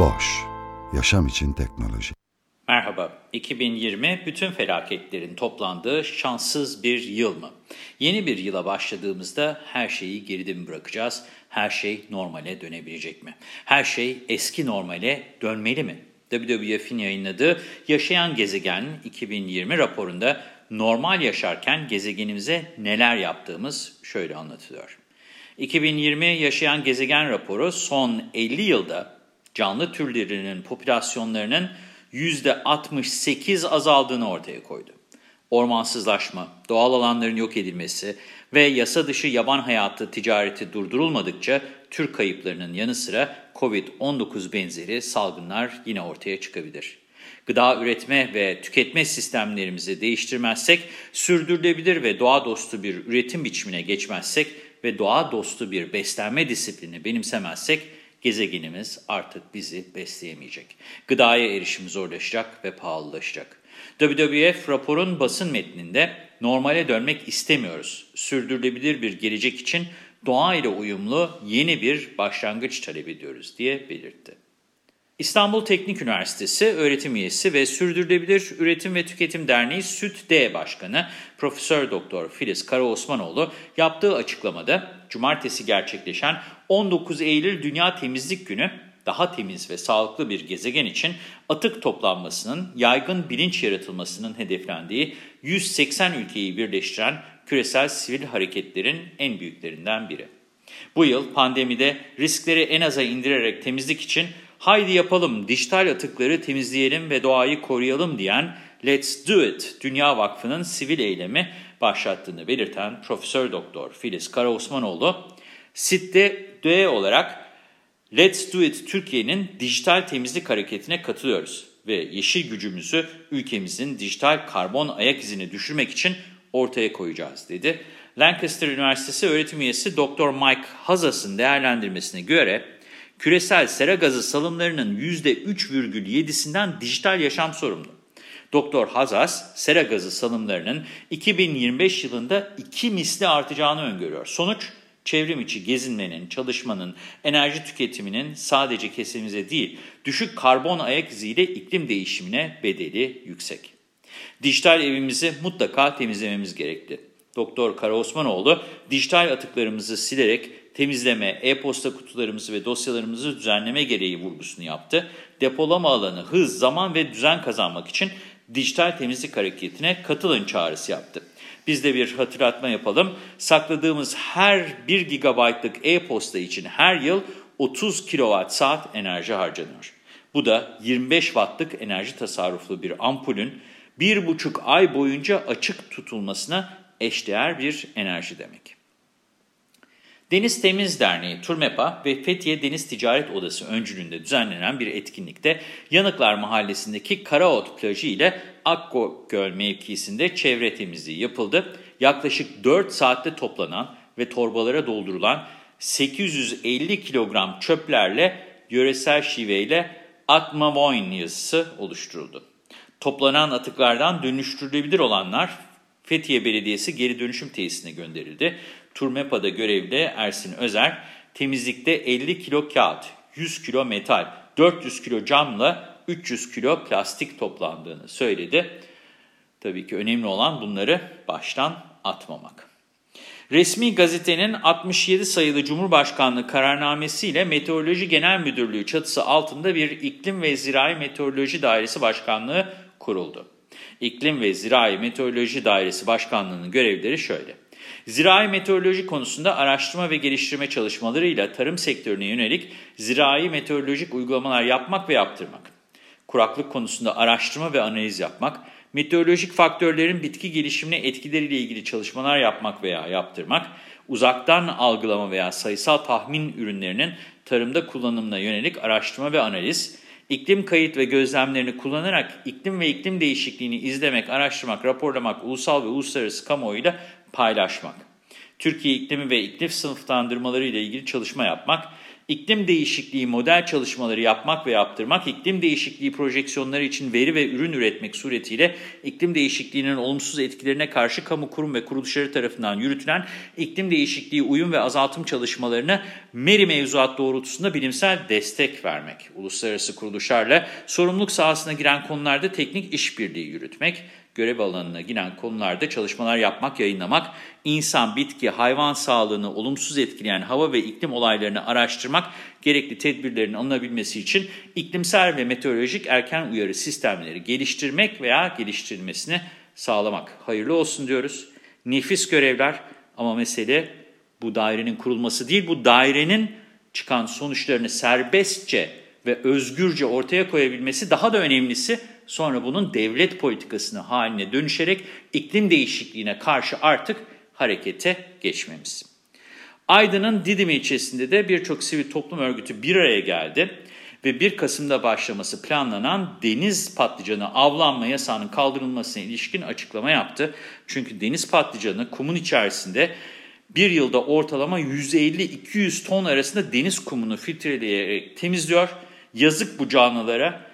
Boş, yaşam için teknoloji. Merhaba, 2020 bütün felaketlerin toplandığı şanssız bir yıl mı? Yeni bir yıla başladığımızda her şeyi geride mi bırakacağız? Her şey normale dönebilecek mi? Her şey eski normale dönmeli mi? WWF'in yayınladığı Yaşayan Gezegen 2020 raporunda normal yaşarken gezegenimize neler yaptığımız şöyle anlatılıyor. 2020 Yaşayan Gezegen raporu son 50 yılda canlı türlerinin popülasyonlarının %68 azaldığını ortaya koydu. Ormansızlaşma, doğal alanların yok edilmesi ve yasa dışı yaban hayatı ticareti durdurulmadıkça tür kayıplarının yanı sıra COVID-19 benzeri salgınlar yine ortaya çıkabilir. Gıda üretme ve tüketme sistemlerimizi değiştirmezsek, sürdürülebilir ve doğa dostu bir üretim biçimine geçmezsek ve doğa dostu bir beslenme disiplini benimsemezsek, gezegenimiz artık bizi besleyemeyecek. Gıdaya erişim zorlaşacak ve pahalılaşacak. WWF raporun basın metninde normale dönmek istemiyoruz. Sürdürülebilir bir gelecek için doğa ile uyumlu yeni bir başlangıç talep ediyoruz diye belirtti. İstanbul Teknik Üniversitesi öğretim üyesi ve Sürdürülebilir Üretim ve Tüketim Derneği Süt D Başkanı Profesör Doktor Filiz Karaosmanoğlu yaptığı açıklamada cumartesi gerçekleşen 19 Eylül Dünya Temizlik Günü daha temiz ve sağlıklı bir gezegen için atık toplanmasının, yaygın bilinç yaratılmasının hedeflendiği 180 ülkeyi birleştiren küresel sivil hareketlerin en büyüklerinden biri. Bu yıl pandemide riskleri en aza indirerek temizlik için haydi yapalım, dijital atıkları temizleyelim ve doğayı koruyalım diyen Let's Do It Dünya Vakfı'nın sivil eylemi başlattığını belirten Profesör Doktor Filiz Karaosmanoğlu, SİT'te DE olarak Let's Do It Türkiye'nin dijital temizlik hareketine katılıyoruz ve yeşil gücümüzü ülkemizin dijital karbon ayak izini düşürmek için ortaya koyacağız dedi. Lancaster Üniversitesi öğretim üyesi Dr. Mike Hazas'ın değerlendirmesine göre küresel sera gazı salımlarının %3,7'sinden dijital yaşam sorumlu. Doktor Hazas, sera gazı salımlarının 2025 yılında iki misli artacağını öngörüyor. Sonuç, çevrim içi gezinmenin, çalışmanın, enerji tüketiminin sadece kesimize değil, düşük karbon ayak iziyle iklim değişimine bedeli yüksek. Dijital evimizi mutlaka temizlememiz gerekli. Doktor Karaosmanoğlu, dijital atıklarımızı silerek temizleme, e-posta kutularımızı ve dosyalarımızı düzenleme gereği vurgusunu yaptı. Depolama alanı, hız, zaman ve düzen kazanmak için dijital temizlik hareketine katılın çağrısı yaptı. Biz de bir hatırlatma yapalım. Sakladığımız her 1 GB'lık e-posta için her yıl 30 kWh saat enerji harcanıyor. Bu da 25 Watt'lık enerji tasarruflu bir ampulün 1,5 ay boyunca açık tutulmasına eşdeğer bir enerji demek. Deniz Temiz Derneği, Turmepa ve Fethiye Deniz Ticaret Odası öncülüğünde düzenlenen bir etkinlikte Yanıklar Mahallesi'ndeki Karaot plajı ile Akgöl mevkisinde çevre temizliği yapıldı. Yaklaşık 4 saatte toplanan ve torbalara doldurulan 850 kilogram çöplerle yöresel şiveyle Atmavoin yazısı oluşturuldu. Toplanan atıklardan dönüştürülebilir olanlar Fethiye Belediyesi geri dönüşüm tesisine gönderildi. Turmepa'da görevli Ersin Özer, temizlikte 50 kilo kağıt, 100 kilo metal, 400 kilo camla 300 kilo plastik toplandığını söyledi. Tabii ki önemli olan bunları baştan atmamak. Resmi gazetenin 67 sayılı Cumhurbaşkanlığı kararnamesiyle Meteoroloji Genel Müdürlüğü çatısı altında bir İklim ve Zirai Meteoroloji Dairesi Başkanlığı kuruldu. İklim ve Zirai Meteoroloji Dairesi Başkanlığı'nın görevleri şöyle. Zirai meteoroloji konusunda araştırma ve geliştirme çalışmalarıyla tarım sektörüne yönelik zirai meteorolojik uygulamalar yapmak ve yaptırmak. Kuraklık konusunda araştırma ve analiz yapmak, meteorolojik faktörlerin bitki gelişimine etkileriyle ilgili çalışmalar yapmak veya yaptırmak, uzaktan algılama veya sayısal tahmin ürünlerinin tarımda kullanımına yönelik araştırma ve analiz, iklim kayıt ve gözlemlerini kullanarak iklim ve iklim değişikliğini izlemek, araştırmak, raporlamak, ulusal ve uluslararası kamuoyuyla paylaşmak. Türkiye iklimi ve iklim sınıflandırmaları ile ilgili çalışma yapmak, iklim değişikliği model çalışmaları yapmak ve yaptırmak, iklim değişikliği projeksiyonları için veri ve ürün üretmek suretiyle iklim değişikliğinin olumsuz etkilerine karşı kamu kurum ve kuruluşları tarafından yürütülen iklim değişikliği uyum ve azaltım çalışmalarına MERI mevzuat doğrultusunda bilimsel destek vermek, uluslararası kuruluşlarla sorumluluk sahasına giren konularda teknik işbirliği yürütmek, görev alanına giren konularda çalışmalar yapmak, yayınlamak, insan, bitki, hayvan sağlığını olumsuz etkileyen hava ve iklim olaylarını araştırmak, gerekli tedbirlerin alınabilmesi için iklimsel ve meteorolojik erken uyarı sistemleri geliştirmek veya geliştirilmesini sağlamak. Hayırlı olsun diyoruz. Nefis görevler ama mesele bu dairenin kurulması değil, bu dairenin çıkan sonuçlarını serbestçe ve özgürce ortaya koyabilmesi daha da önemlisi sonra bunun devlet politikasını haline dönüşerek iklim değişikliğine karşı artık harekete geçmemiz. Aydın'ın Didim ilçesinde de birçok sivil toplum örgütü bir araya geldi ve 1 Kasım'da başlaması planlanan deniz patlıcanı avlanma yasağının kaldırılmasına ilişkin açıklama yaptı. Çünkü deniz patlıcanı kumun içerisinde bir yılda ortalama 150-200 ton arasında deniz kumunu filtreleyerek temizliyor. Yazık bu canlılara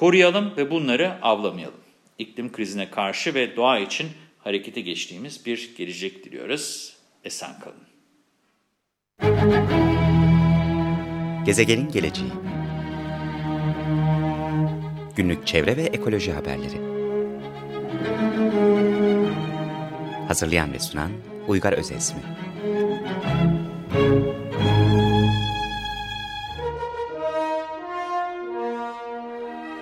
koruyalım ve bunları avlamayalım. İklim krizine karşı ve doğa için harekete geçtiğimiz bir gelecek diliyoruz. Esen kalın. Gezegenin geleceği Günlük çevre ve ekoloji haberleri Hazırlayan ve sunan Uygar Özesmi